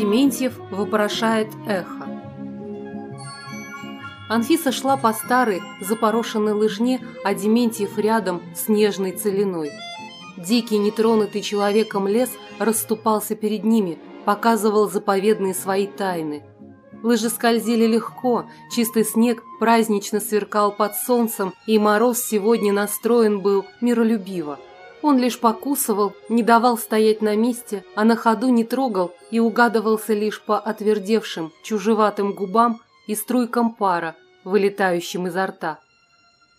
Дементьев вопрошает эхо. Анфиса шла по старой, запорошенной лыжне, а Дементьев рядом с нежной целиной. Дикий, нетронутый человеком лес расступался перед ними, показывал заповедные свои тайны. Лыжи скользили легко, чистый снег празднично сверкал под солнцем, и мороз сегодня настроен был миролюбиво. Он лишь покусывал, не давал стоять на месте, а на ходу не трогал и угадывался лишь по отвердевшим, чужеватым губам и струйкам пара, вылетающим изо рта.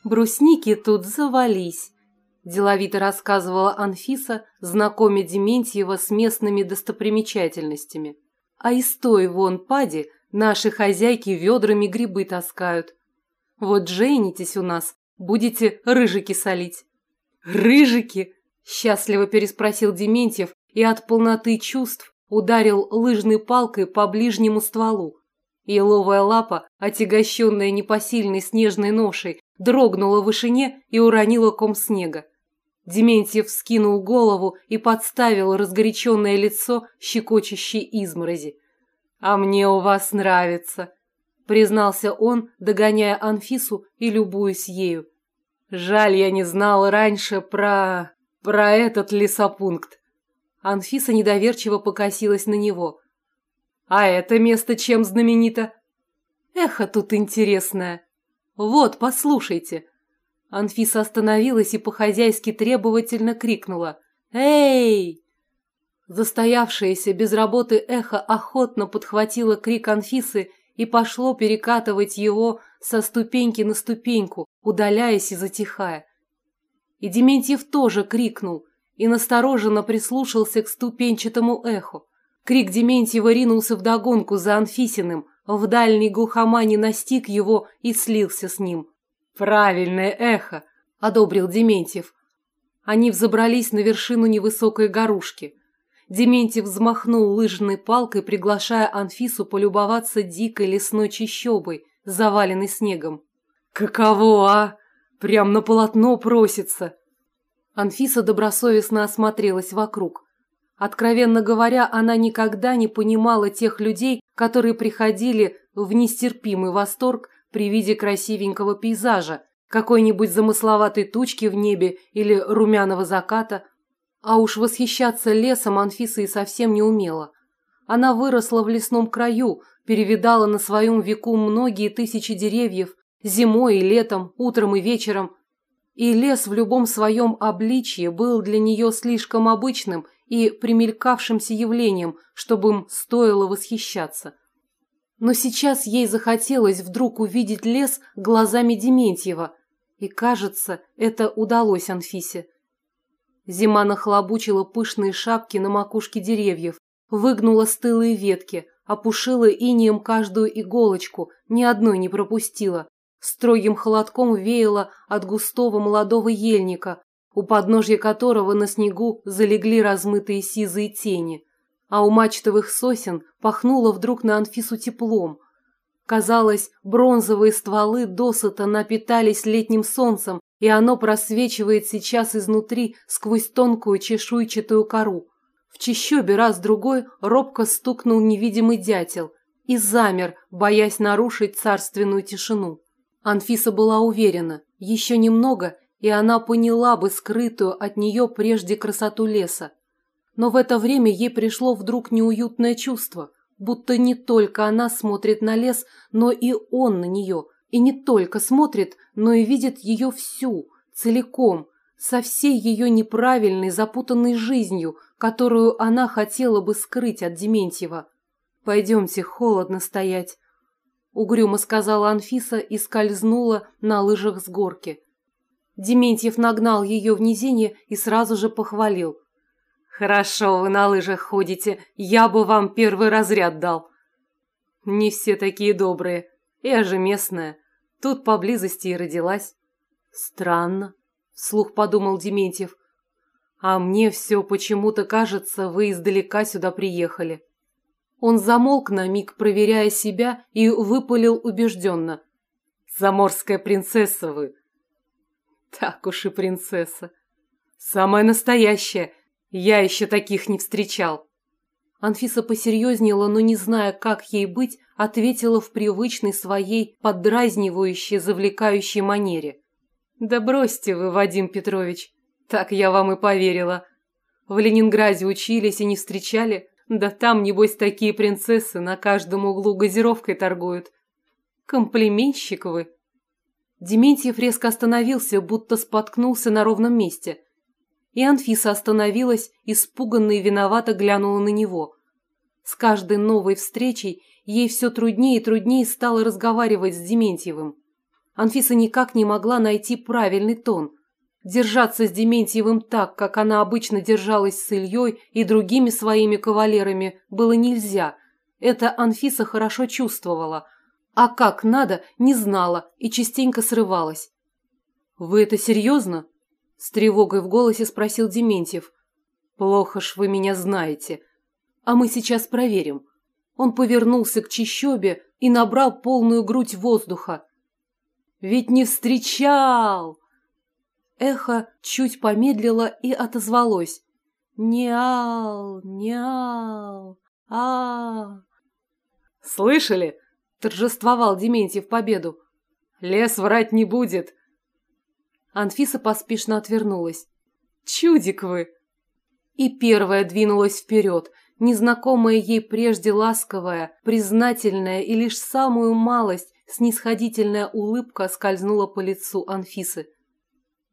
«Брусники тут завались», – деловито рассказывала Анфиса, знакомя Дементьева с местными достопримечательностями. «А из той вон пади наши хозяйки ведрами грибы таскают. Вот женитесь у нас, будете рыжики солить». «Рыжики?» – счастливо переспросил Дементьев и от полноты чувств ударил лыжной палкой по ближнему стволу. Еловая лапа, отягощенная непосильной снежной ношей, дрогнула в вышине и уронила ком снега. Дементьев скинул голову и подставил разгоряченное лицо щекочущей изморози. «А мне у вас нравится», – признался он, догоняя Анфису и любуясь ею. «Жаль, я не знал раньше про... про этот лесопункт». Анфиса недоверчиво покосилась на него. А это место чем знаменито? Эхо тут интересное. Вот, послушайте. Анфиса остановилась и по-хозяйски требовательно крикнула. «Эй!» Застоявшееся без работы эхо охотно подхватило крик Анфисы и пошло перекатывать его со ступеньки на ступеньку, удаляясь и затихая. И Дементьев тоже крикнул и настороженно прислушался к ступенчатому эху. Крик Дементьева ринулся вдогонку за Анфисиным, в дальней глухомане настиг его и слился с ним. «Правильное эхо!» – одобрил Дементьев. Они взобрались на вершину невысокой горушки. Дементьев взмахнул лыжной палкой, приглашая Анфису полюбоваться дикой лесной чащобой, заваленной снегом. «Каково, а? Прям на полотно просится!» Анфиса добросовестно осмотрелась вокруг – Откровенно говоря, она никогда не понимала тех людей, которые приходили в нестерпимый восторг при виде красивенького пейзажа, какой-нибудь замысловатой тучки в небе или румяного заката. А уж восхищаться лесом Анфиса и совсем не умела. Она выросла в лесном краю, перевидала на своем веку многие тысячи деревьев, зимой и летом, утром и вечером. И лес в любом своем обличье был для нее слишком обычным и примелькавшимся явлением, чтобы им стоило восхищаться. Но сейчас ей захотелось вдруг увидеть лес глазами Дементьева, и, кажется, это удалось Анфисе. Зима нахлобучила пышные шапки на макушке деревьев, выгнула стылые ветки, опушила инеем каждую иголочку, ни одной не пропустила. Строгим холодком веяло от густого молодого ельника, у подножья которого на снегу залегли размытые сизые тени, а у мачтовых сосен пахнуло вдруг на Анфису теплом. Казалось, бронзовые стволы досыта напитались летним солнцем, и оно просвечивает сейчас изнутри сквозь тонкую чешуйчатую кору. В чащобе раз-другой робко стукнул невидимый дятел и замер, боясь нарушить царственную тишину. Анфиса была уверена, еще немного, и она поняла бы скрытую от нее прежде красоту леса. Но в это время ей пришло вдруг неуютное чувство, будто не только она смотрит на лес, но и он на нее, и не только смотрит, но и видит ее всю, целиком, со всей ее неправильной, запутанной жизнью, которую она хотела бы скрыть от Дементьева. «Пойдемте, холодно стоять», — угрюмо сказала Анфиса и скользнула на лыжах с горки. Дементьев нагнал ее в низине и сразу же похвалил. «Хорошо вы на лыжах ходите, я бы вам первый разряд дал». «Не все такие добрые, я же местная, тут поблизости и родилась». «Странно», – вслух подумал Дементьев. «А мне все почему-то кажется, вы издалека сюда приехали». Он замолк на миг, проверяя себя, и выпалил убежденно. «Заморская принцесса вы, так уж и принцесса. Самая настоящая. Я еще таких не встречал. Анфиса посерьезнела, но не зная, как ей быть, ответила в привычной своей поддразнивающей, завлекающей манере. «Да бросьте вы, Вадим Петрович, так я вам и поверила. В Ленинграде учились и не встречали, да там, небось, такие принцессы на каждом углу газировкой торгуют. Комплиментщик вы!» Дементьев резко остановился, будто споткнулся на ровном месте – и Анфиса остановилась, испуганно и виновато глянула на него. С каждой новой встречей ей все труднее и труднее стало разговаривать с Дементьевым. Анфиса никак не могла найти правильный тон. Держаться с Дементьевым так, как она обычно держалась с Ильей и другими своими кавалерами, было нельзя. Это Анфиса хорошо чувствовала. А как надо, не знала и частенько срывалась. «Вы это серьезно?» С тревогой в голосе спросил Дементьев. «Плохо ж вы меня знаете. А мы сейчас проверим». Он повернулся к чищобе и набрал полную грудь воздуха. «Ведь не встречал!» Эхо чуть помедлило и отозвалось. «Неал, неал, а, «Слышали?» – торжествовал Дементьев победу. «Лес врать не будет. Анфиса поспешно отвернулась. «Чудик вы!» И первая двинулась вперед, незнакомая ей прежде ласковая, признательная и лишь самую малость снисходительная улыбка скользнула по лицу Анфисы.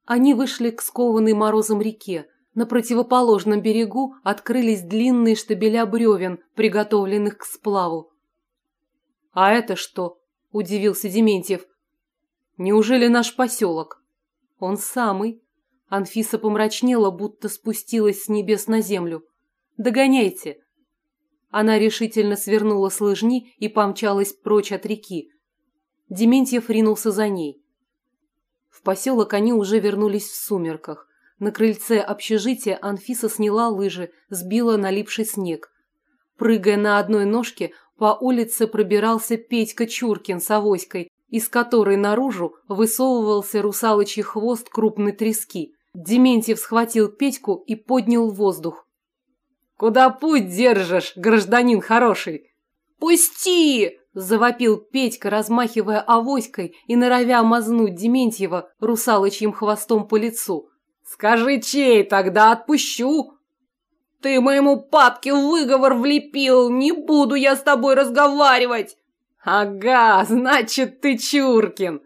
Они вышли к скованной морозом реке. На противоположном берегу открылись длинные штабеля бревен, приготовленных к сплаву. «А это что?» – удивился Дементьев. «Неужели наш поселок?» «Он самый». Анфиса помрачнела, будто спустилась с небес на землю. «Догоняйте!» Она решительно свернула с лыжни и помчалась прочь от реки. Дементьев ринулся за ней. В поселок они уже вернулись в сумерках. На крыльце общежития Анфиса сняла лыжи, сбила налипший снег. Прыгая на одной ножке, по улице пробирался Петька Чуркин с авоськой из которой наружу высовывался русалочий хвост крупной трески. Дементьев схватил Петьку и поднял в воздух. «Куда путь держишь, гражданин хороший?» «Пусти!» – завопил Петька, размахивая авоськой и норовя мазнуть Дементьева русалочьим хвостом по лицу. «Скажи, чей, тогда отпущу!» «Ты моему папке выговор влепил! Не буду я с тобой разговаривать!» «Ага, значит, ты Чуркин!»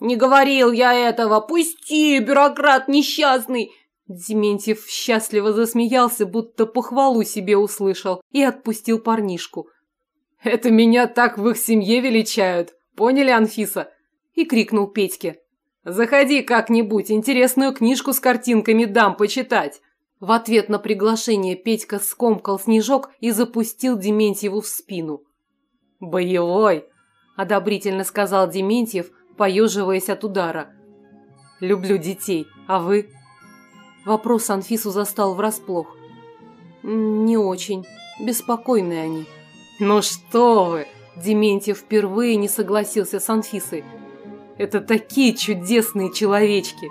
«Не говорил я этого! Пусти, бюрократ несчастный!» Дементьев счастливо засмеялся, будто похвалу себе услышал, и отпустил парнишку. «Это меня так в их семье величают! Поняли, Анфиса?» И крикнул Петьке. «Заходи как-нибудь, интересную книжку с картинками дам почитать!» В ответ на приглашение Петька скомкал снежок и запустил Дементьеву в спину. «Боевой!» – одобрительно сказал Дементьев, поеживаясь от удара. «Люблю детей, а вы?» Вопрос Анфису застал врасплох. «Не очень. Беспокойные они». «Ну что вы!» – Дементьев впервые не согласился с Анфисой. «Это такие чудесные человечки!»